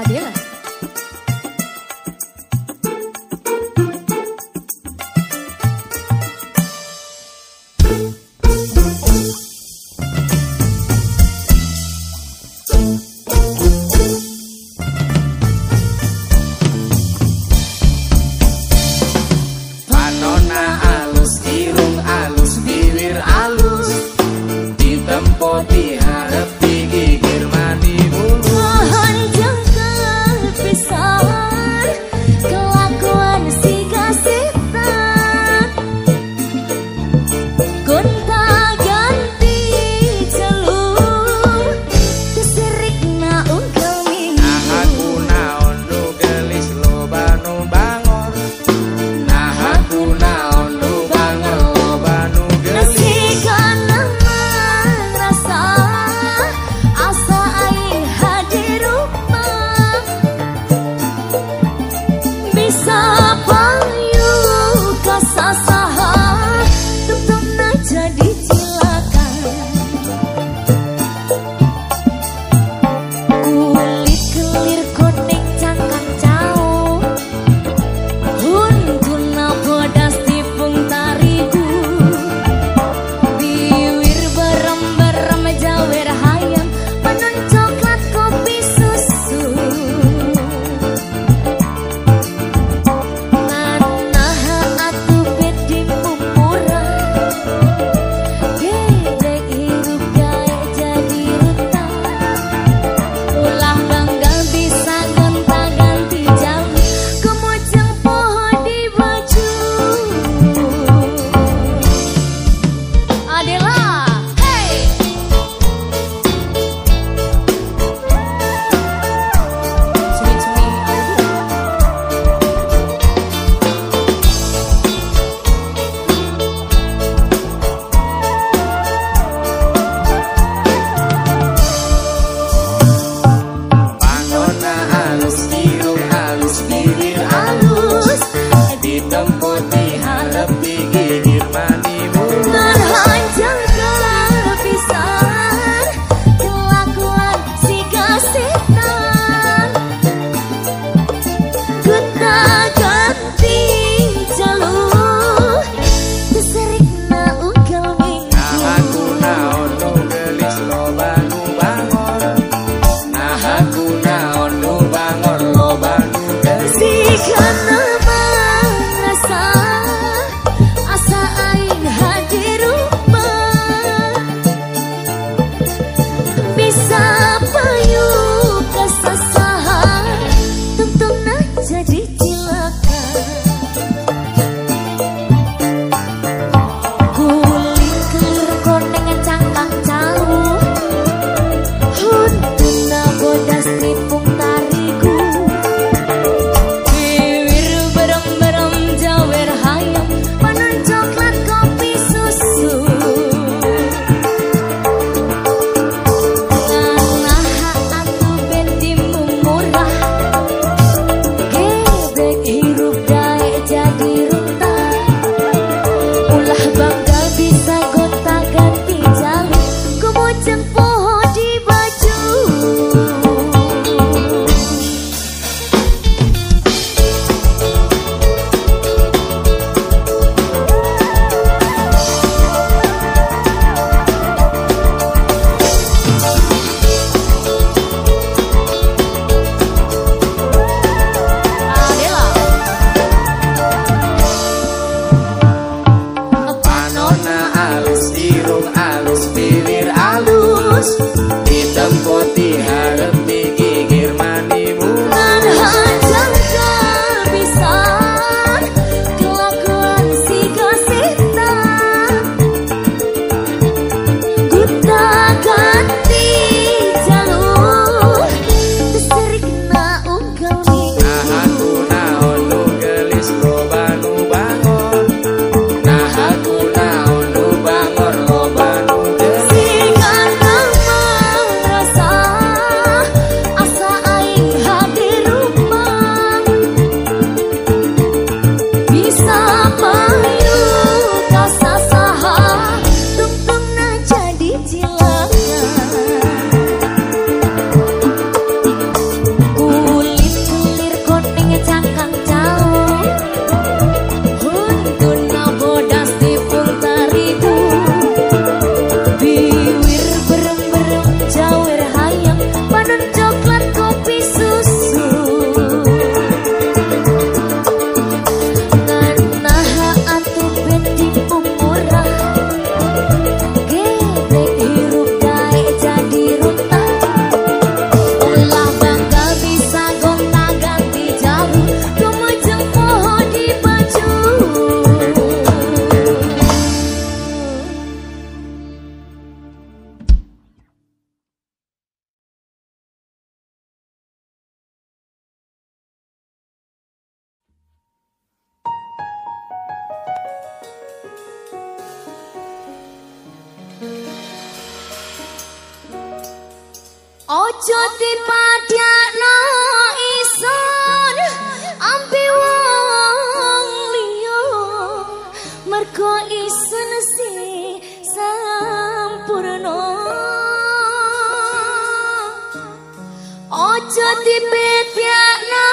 Adela. Ojo dipadakno isun ampe wong liya. Mergo isun si sampurna. Ojo dipedakno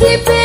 Ojo dipadakno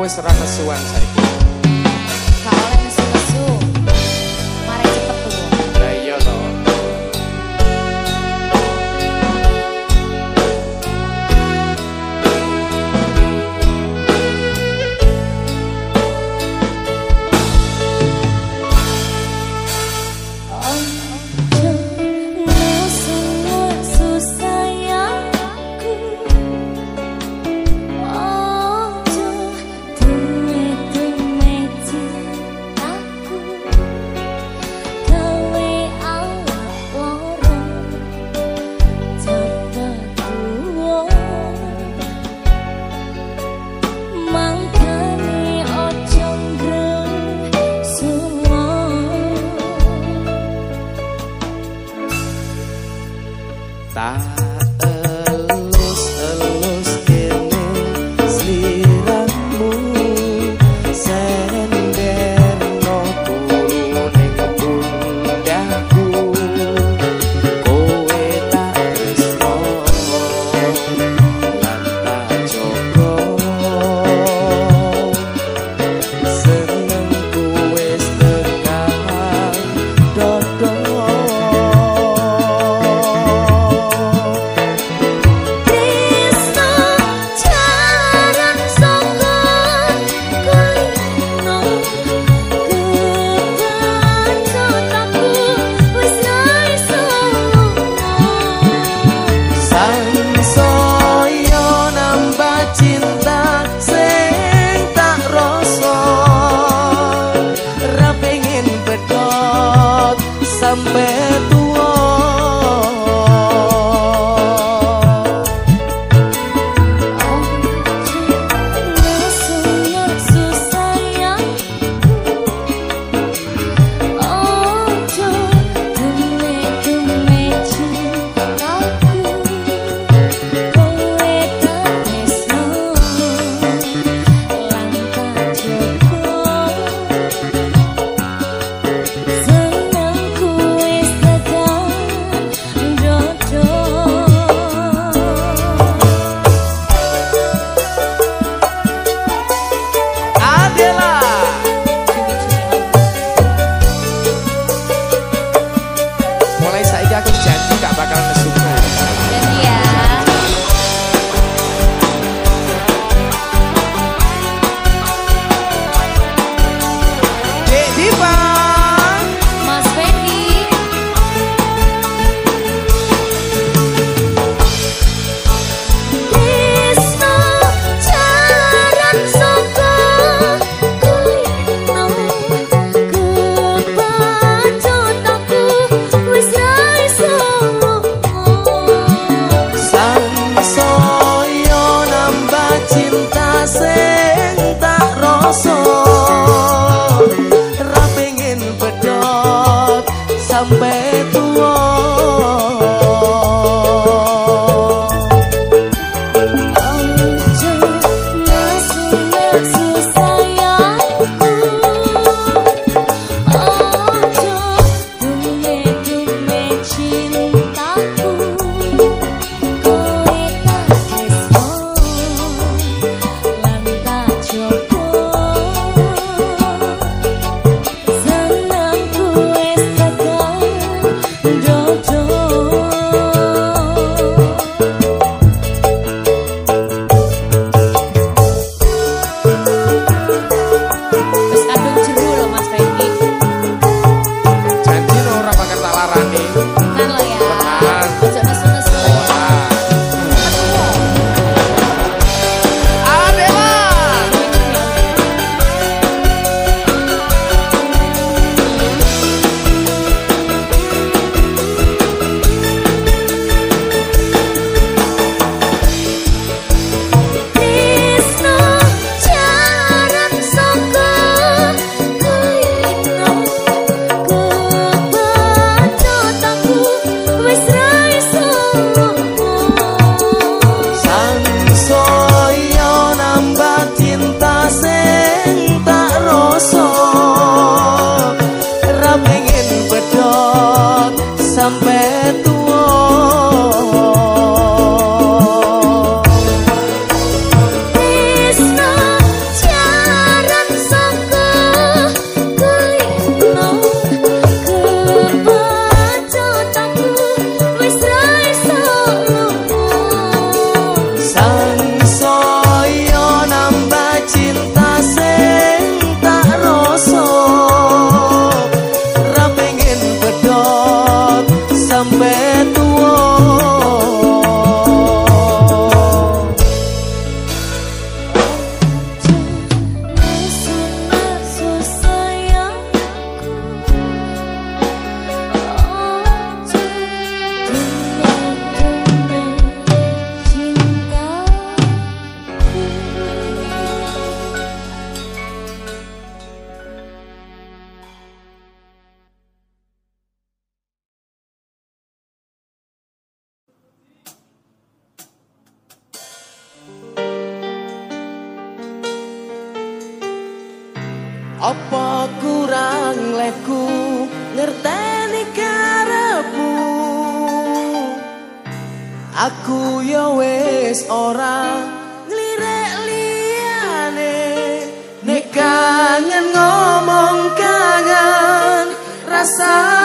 Aku wis rasa suwan saiki Apa kurang leku ngerteni karepu Aku ya wis ora nglirik liyane. Nek kangen ngomong kangen rasa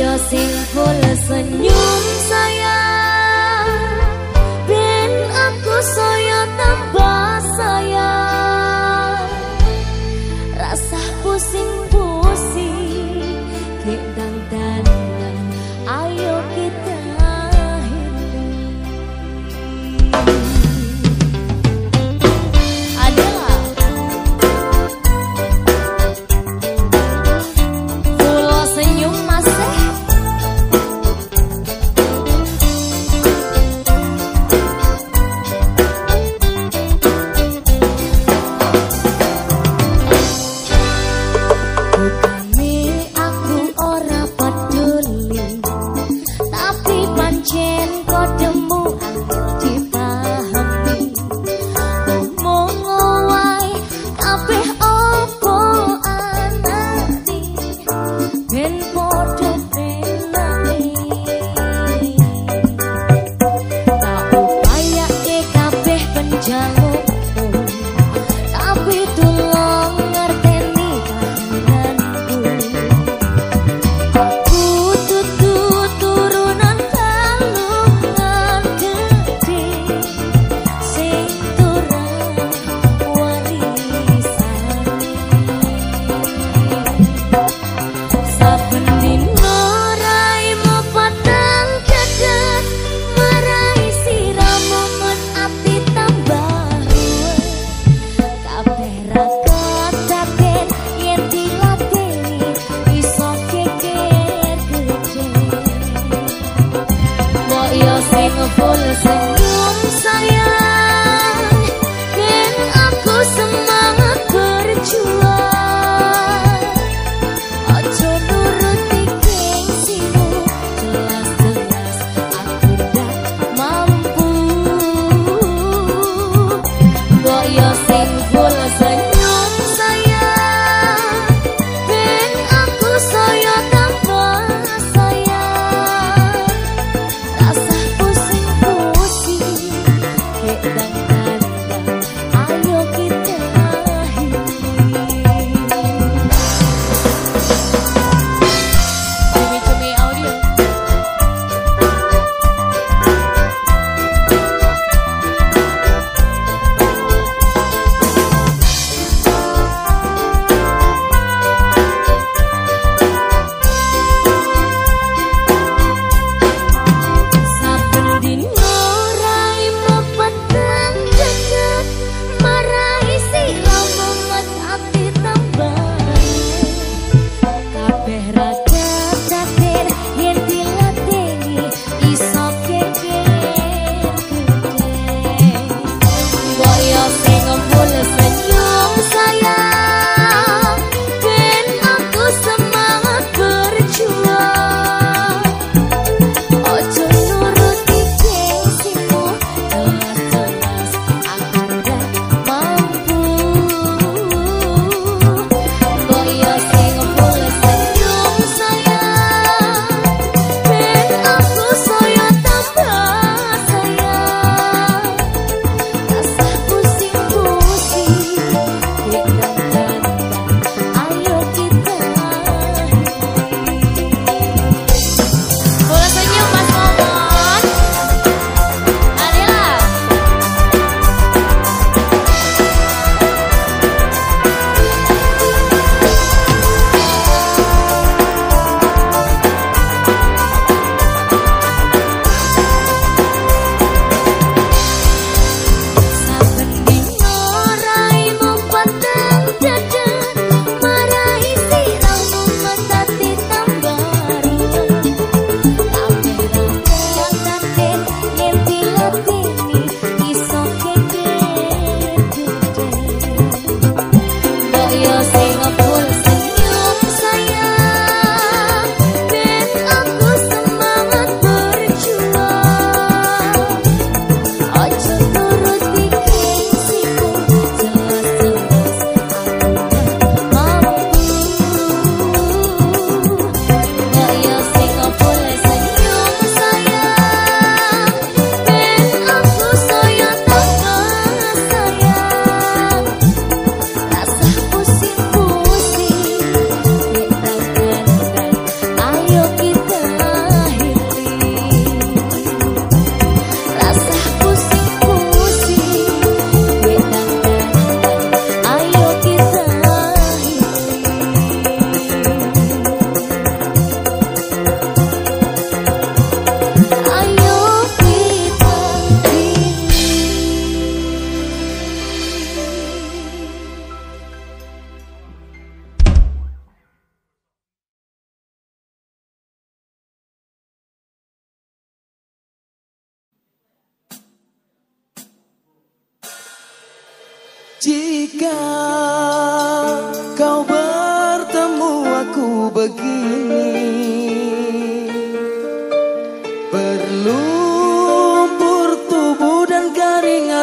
yo sing full senyum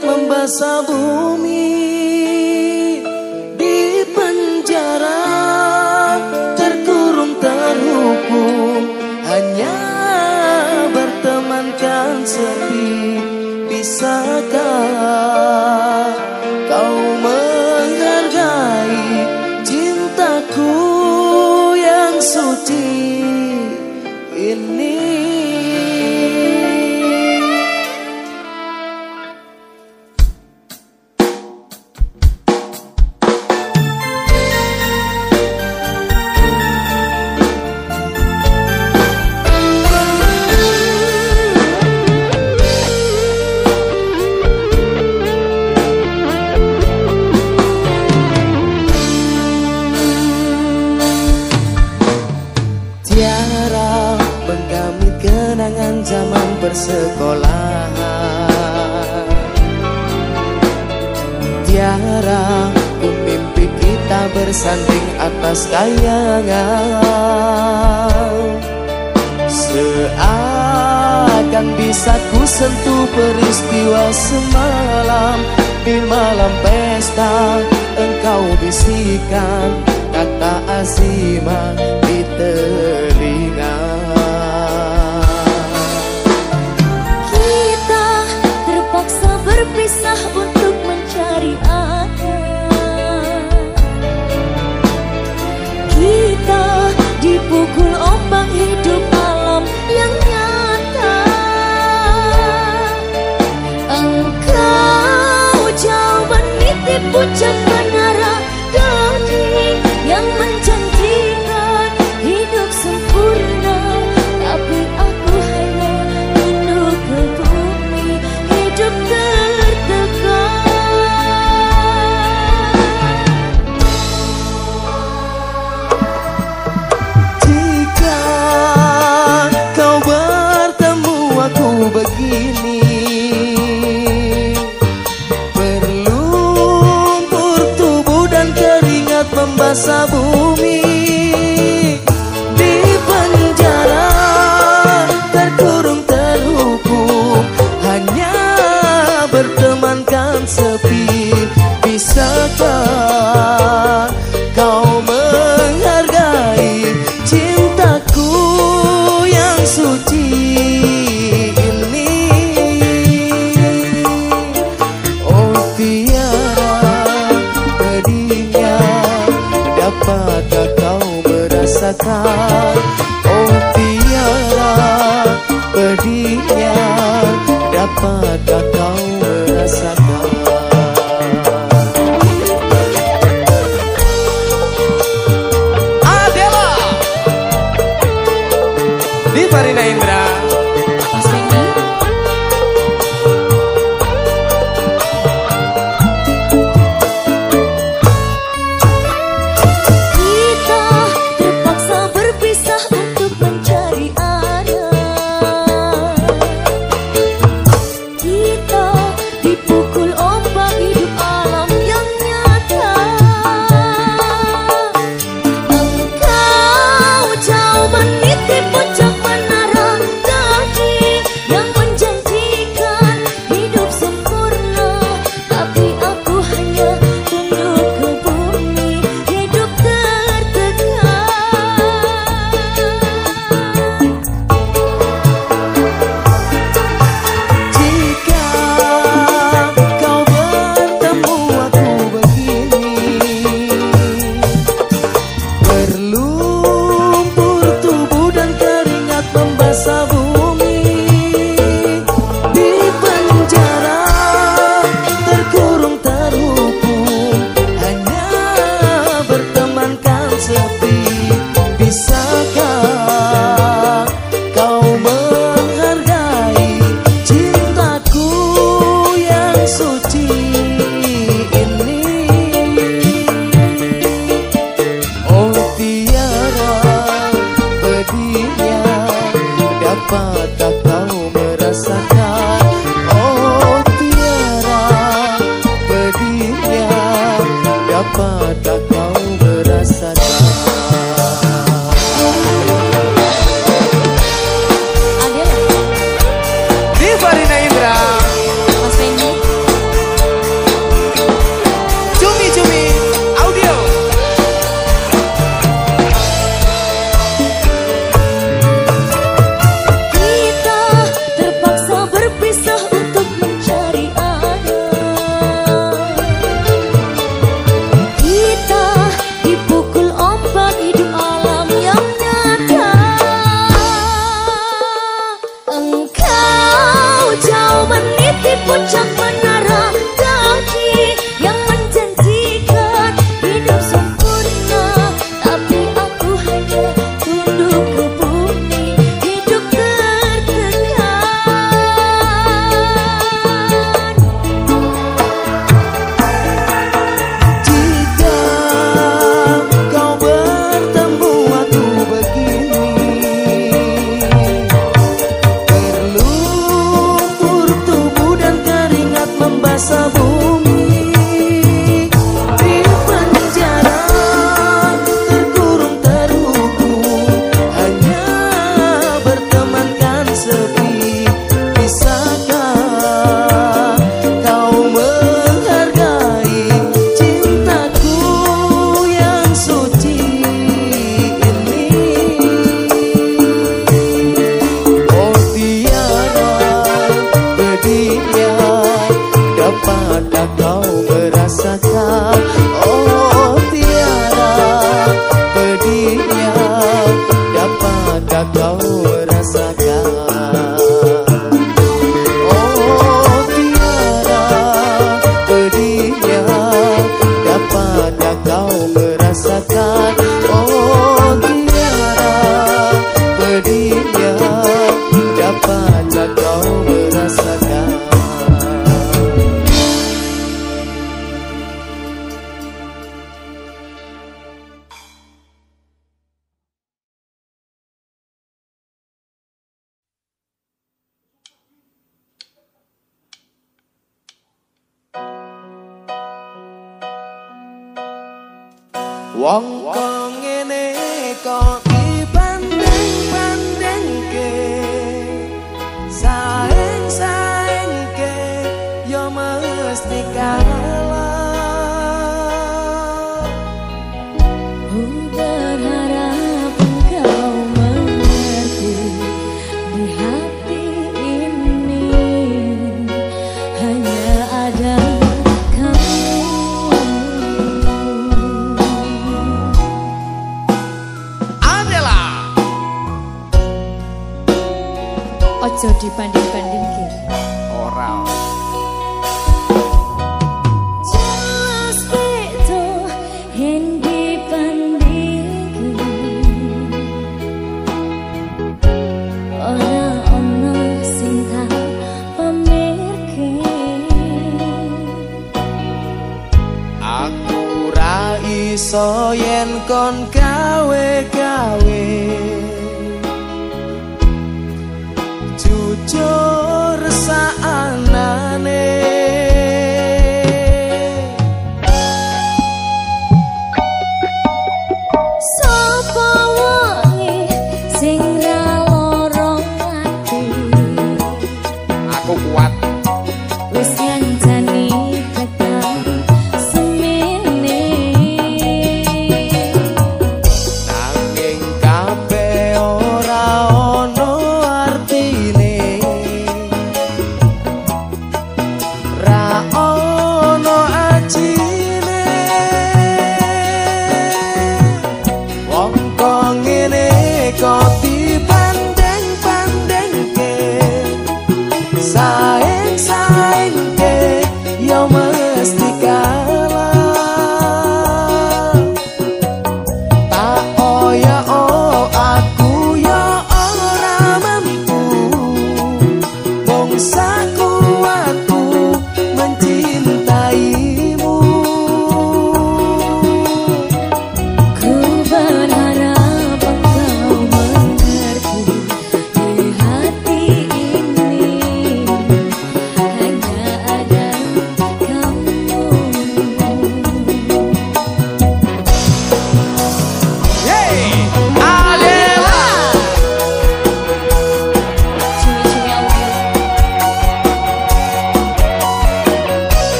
membasah bumi sata.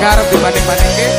garap dibanding-bandingin.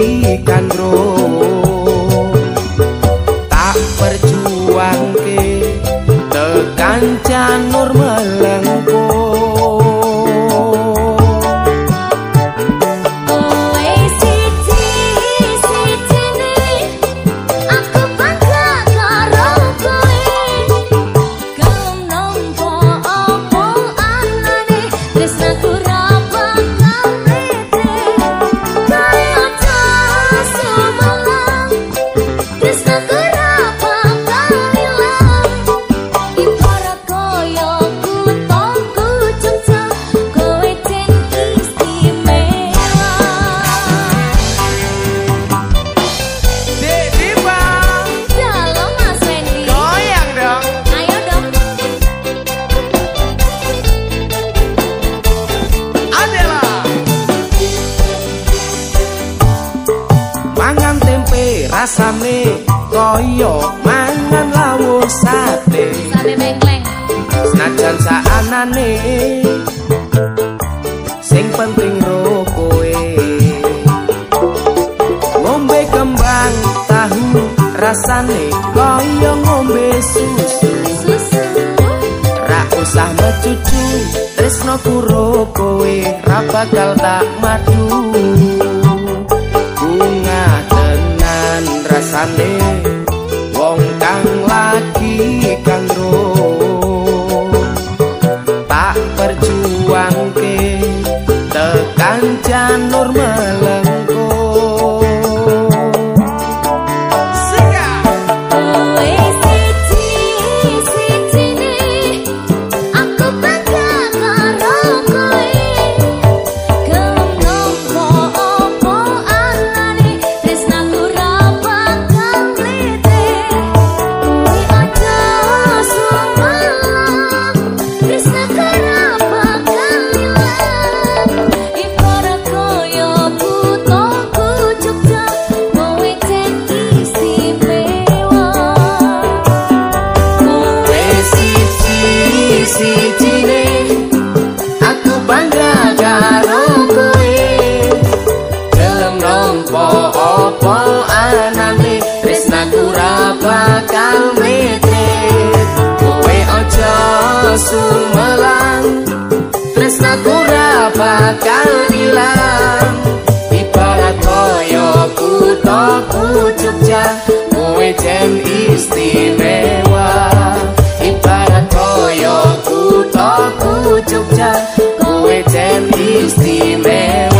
ikan bro tak perjuang ke tekan bakal tak Kowe jen istimewa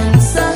I'm sorry.